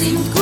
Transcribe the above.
Simt cum